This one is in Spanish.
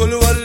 color